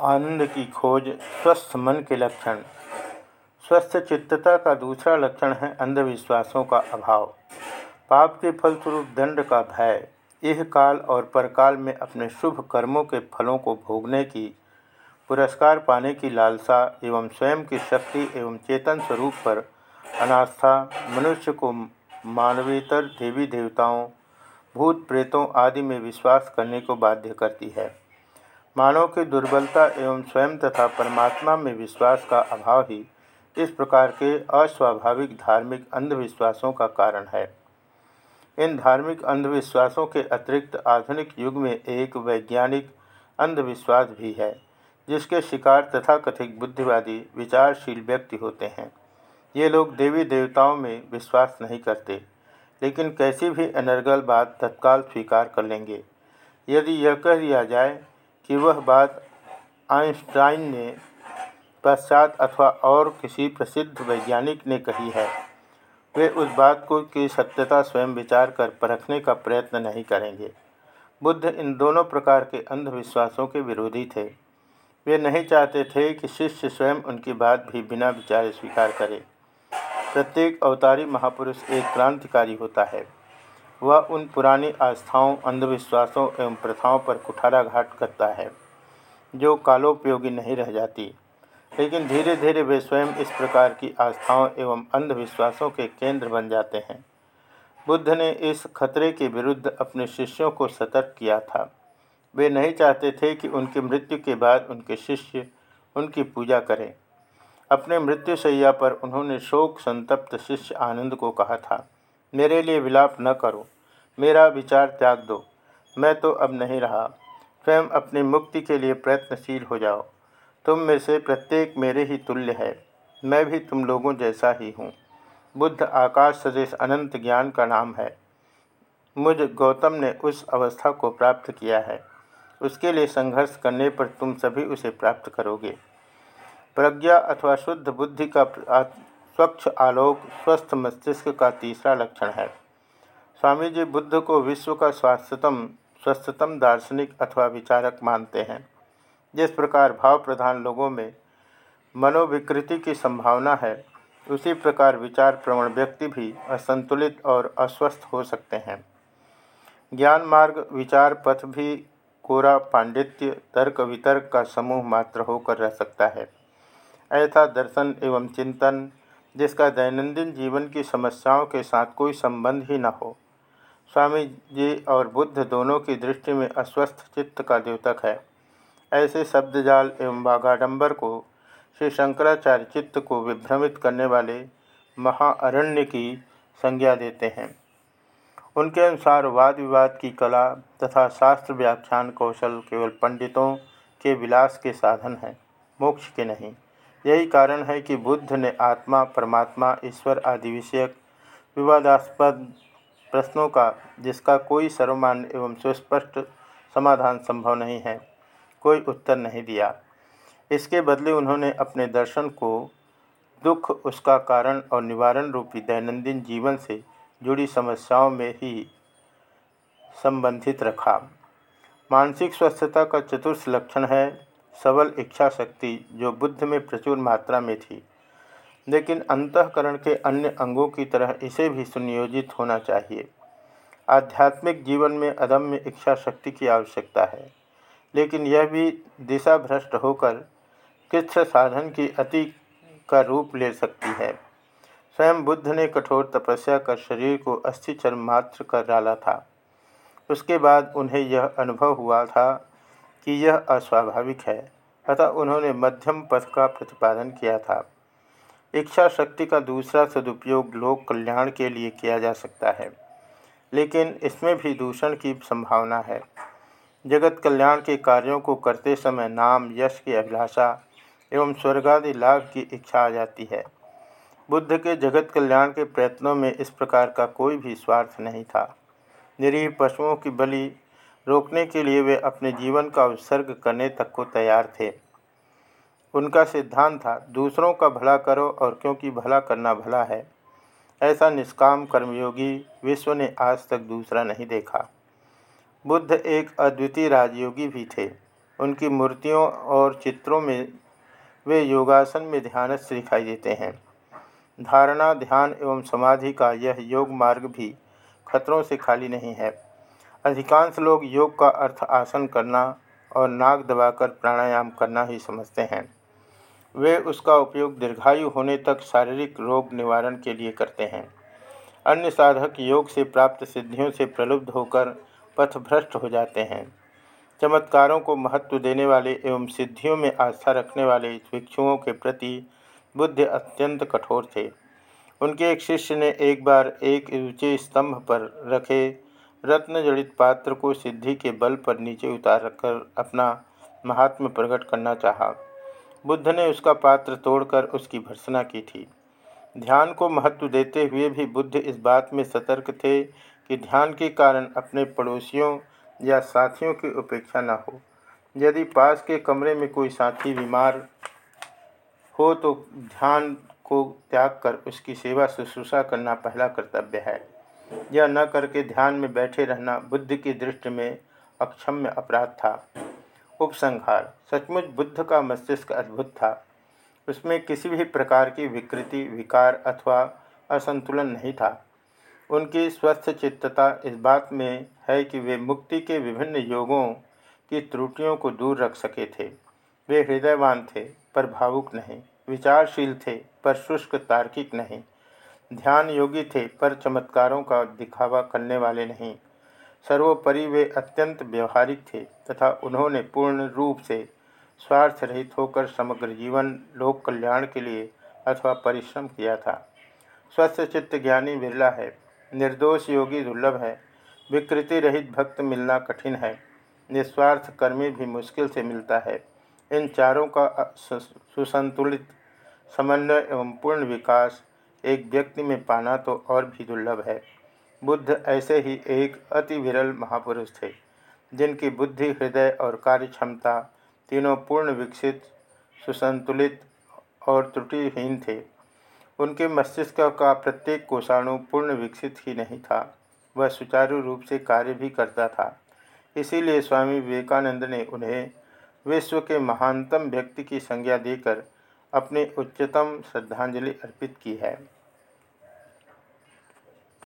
आनंद की खोज स्वस्थ मन के लक्षण। स्वस्थ चित्तता का दूसरा लक्षण है अंधविश्वासों का अभाव। पाप के फलस्वरूप दंड का भय। यह काल और परकाल में अपने शुभ कर्मों के फलों को भोगने की, पुरस्कार पाने की लालसा एवं स्वयं की शक्ति एवं चेतन स्वरूप पर अनास्था, मनुष्य को मानवेतर देवी देवताओं, भूत प्रेतों आदि में विश्वास करने को बाध्य करती है। मानव की दुर्बलता एवं स्वयं तथा परमात्मा में विश्वास का अभाव ही इस प्रकार के अस्वाभाविक धार्मिक अंधविश्वासों का कारण है। इन धार्मिक अंधविश्वासों के अतिरिक्त आधुनिक युग में एक वैज्ञानिक अंधविश्वास भी है, जिसके शिकार तथा कथित बुद्धिवादी, विचारशील व्यक्ति होते हैं। ये लोग देवी देवताओं में विश्वास नहीं करते, लेकिन कैसी भी अनर्गल बात तत्काल स्वीकार कर लेंगे। यदि यह कह दिया जाए कि वह बात आइंस्टाइन ने पश्चात अथवा और किसी प्रसिद्ध वैज्ञानिक ने कही है। वे उस बात को की सत्यता स्वयं विचार कर परखने का प्रयत्न नहीं करेंगे। बुद्ध इन दोनों प्रकार के अंधविश्वासों के विरोधी थे। वे नहीं चाहते थे कि शिष्य स्वयं उनकी बात भी बिना विचारे स्वीकार करे। प्रत्येक अवतारी महापुरुष एक क्रांतिकारी होता है। वह उन पुरानी आस्थाओं, अंधविश्वासों एवं प्रथाओं पर कुठाराघाट करता है, जो कालोपयोगी नहीं रह जाती। लेकिन धीरे धीरे वे स्वयं इस प्रकार की आस्थाओं एवं अंधविश्वासों के केंद्र बन जाते हैं। बुद्ध ने इस खतरे के विरुद्ध अपने शिष्यों को सतर्क किया था। वे नहीं चाहते थे कि उनकी मृत्यु के बाद उनके शिष्य उनकी पूजा करें। अपने मृत्यु सैया पर उन्होंने शोक संतप्त शिष्य आनंद को कहा था। मेरे लिए विलाप न करो, मेरा विचार त्याग दो। मैं तो अब नहीं रहा। स्वयं अपनी मुक्ति के लिए प्रयत्नशील हो जाओ। तुम में से प्रत्येक मेरे ही तुल्य है। मैं भी तुम लोगों जैसा ही हूँ। बुद्ध आकाश सदृश अनंत ज्ञान का नाम है। मुझ गौतम ने उस अवस्था को प्राप्त किया है। उसके लिए संघर्ष करने पर तुम सभी उसे प्राप्त करोगे। प्रज्ञा अथवा शुद्ध बुद्धि का स्वच्छ आलोक, स्वस्थ मस्तिष्क का तीसरा लक्षण है। स्वामी जी बुद्ध को विश्व का स्वास्थ्यतम, स्वस्थतम दार्शनिक अथवा विचारक मानते हैं। जिस प्रकार भाव प्रधान लोगों में मनोविकृति की संभावना है, उसी प्रकार विचार प्रवण व्यक्ति भी असंतुलित और अस्वस्थ हो सकते हैं। ज्ञान मार्ग, विचार पथ भी कोरा पांडित्य, तर्क वितर्क का समूह मात्र होकर रह सकता है। ऐसा दर्शन एवं चिंतन जिसका दैनंदिन जीवन की समस्याओं के साथ कोई संबंध ही न हो। स्वामी जी और बुद्ध दोनों की दृष्टि में अस्वस्थ चित्त का द्योतक है। ऐसे शब्दजाल एवं बागाडंबर को, श्री शंकराचार्य चित्त को विभ्रमित करने वाले महाअरण्य की संज्ञा देते हैं। उनके अनुसार वाद विवाद की कला तथा शास्त्र व्याख्यान कौशल केवल पंडितों के विलास के साधन हैं, मोक्ष के नहीं। यही कारण है कि बुद्ध ने आत्मा, परमात्मा, ईश्वर आदि विषयक विवादास्पद प्रश्नों का, जिसका कोई सर्वमान्य एवं सुस्पष्ट समाधान संभव नहीं है, कोई उत्तर नहीं दिया। इसके बदले उन्होंने अपने दर्शन को दुख, उसका कारण और निवारण रूपी दैनंदिन जीवन से जुड़ी समस्याओं में ही संबंधित रखा। मानसिक स्वस्थता का चतुर्थ लक्षण है सबल इच्छा शक्ति जो बुद्ध में प्रचुर मात्रा में थी। लेकिन अंतकरण के अन्य अंगों की तरह इसे भी सुनियोजित होना चाहिए। आध्यात्मिक जीवन में अदम्य इच्छा शक्ति की आवश्यकता है। लेकिन यह भी दिशा भ्रष्ट होकर कृष्ण साधन की अति का रूप ले सकती है। स्वयं बुद्ध ने कठोर तपस्या कर शरीर को अस्थि अस्थिचर मात्र कर डाला था। उसके बाद उन्हें यह अनुभव हुआ था कि यह अस्वाभाविक है, अतः उन्होंने मध्यम पथ का प्रतिपादन किया था। इच्छा शक्ति का दूसरा सदुपयोग लोक कल्याण के लिए किया जा सकता है, लेकिन इसमें भी दूषण की संभावना है। जगत कल्याण के कार्यों को करते समय नाम, यश की अभिलाषा एवं स्वर्गादि लाभ की इच्छा आ जाती है। बुद्ध के जगत कल्याण के प्रयत्नों में इस प्रकार का कोई भी स्वार्थ नहीं था। निरीह पशुओं की बलि रोकने के लिए वे अपने जीवन का उत्सर्ग करने तक को तैयार थे। उनका सिद्धांत था, दूसरों का भला करो और क्योंकि भला करना भला है। ऐसा निष्काम कर्मयोगी विश्व ने आज तक दूसरा नहीं देखा। बुद्ध एक अद्वितीय राजयोगी भी थे। उनकी मूर्तियों और चित्रों में वे योगासन में ध्यानस्थ दिखाई देते हैं। धारणा, ध्यान एवं समाधि का यह योग मार्ग भी खतरों से खाली नहीं है। अधिकांश लोग योग का अर्थ आसन करना और नाक दबाकर प्राणायाम करना ही समझते हैं। वे उसका उपयोग दीर्घायु होने तक शारीरिक रोग निवारण के लिए करते हैं। अन्य साधक योग से प्राप्त सिद्धियों से प्रलुब्ध होकर पथभ्रष्ट हो जाते हैं। चमत्कारों को महत्व देने वाले एवं सिद्धियों में आस्था रखने वाले भिक्षुओं के प्रति बुद्ध अत्यंत कठोर थे। उनके एक शिष्य ने एक बार एक ऊँचे स्तंभ पर रखे रत्न जड़ित पात्र को सिद्धि के बल पर नीचे उतार कर अपना महात्म प्रकट करना चाहा। बुद्ध ने उसका पात्र तोड़कर उसकी भर्सना की थी। ध्यान को महत्व देते हुए भी बुद्ध इस बात में सतर्क थे कि ध्यान के कारण अपने पड़ोसियों या साथियों की उपेक्षा न हो। यदि पास के कमरे में कोई साथी बीमार हो तो ध्यान को त्याग कर उसकी सेवा शुश्रूषा करना पहला कर्तव्य है। यह न करके ध्यान में बैठे रहना बुद्ध की दृष्टि में अक्षम्य अपराध था। उपसंहार। सचमुच बुद्ध का मस्तिष्क अद्भुत था। उसमें किसी भी प्रकार की विकृति, विकार अथवा असंतुलन नहीं था। उनकी स्वस्थ चित्तता इस बात में है कि वे मुक्ति के विभिन्न योगों की त्रुटियों को दूर रख सके थे। वे हृदयवान थे, पर भावुक नहीं। विचारशील थे, पर शुष्क तार्किक नहीं। ध्यान योगी थे, पर चमत्कारों का दिखावा करने वाले नहीं। सर्वोपरि वे अत्यंत व्यवहारिक थे, तथा उन्होंने पूर्ण रूप से स्वार्थ रहित होकर समग्र जीवन लोक कल्याण के लिए अथवा परिश्रम किया था। स्वस्थ चित्त ज्ञानी बिरला है, निर्दोष योगी दुर्लभ है विकृति रहित भक्त मिलना कठिन है, निस्वार्थ कर्मी भी मुश्किल से मिलता है। इन चारों का सुसंतुलित समन्वय एवं पूर्ण विकास एक व्यक्ति में पाना तो और भी दुर्लभ है। बुद्ध ऐसे ही एक अति विरल महापुरुष थे, जिनकी बुद्धि, हृदय और कार्य क्षमता तीनों पूर्ण विकसित, सुसंतुलित और त्रुटिहीन थे। उनके मस्तिष्क का प्रत्येक कोषाणु पूर्ण विकसित ही नहीं था, वह सुचारू रूप से कार्य भी करता था। इसीलिए स्वामी विवेकानंद ने उन्हें विश्व के महानतम व्यक्ति की संज्ञा देकर अपनी उच्चतम श्रद्धांजलि अर्पित की है।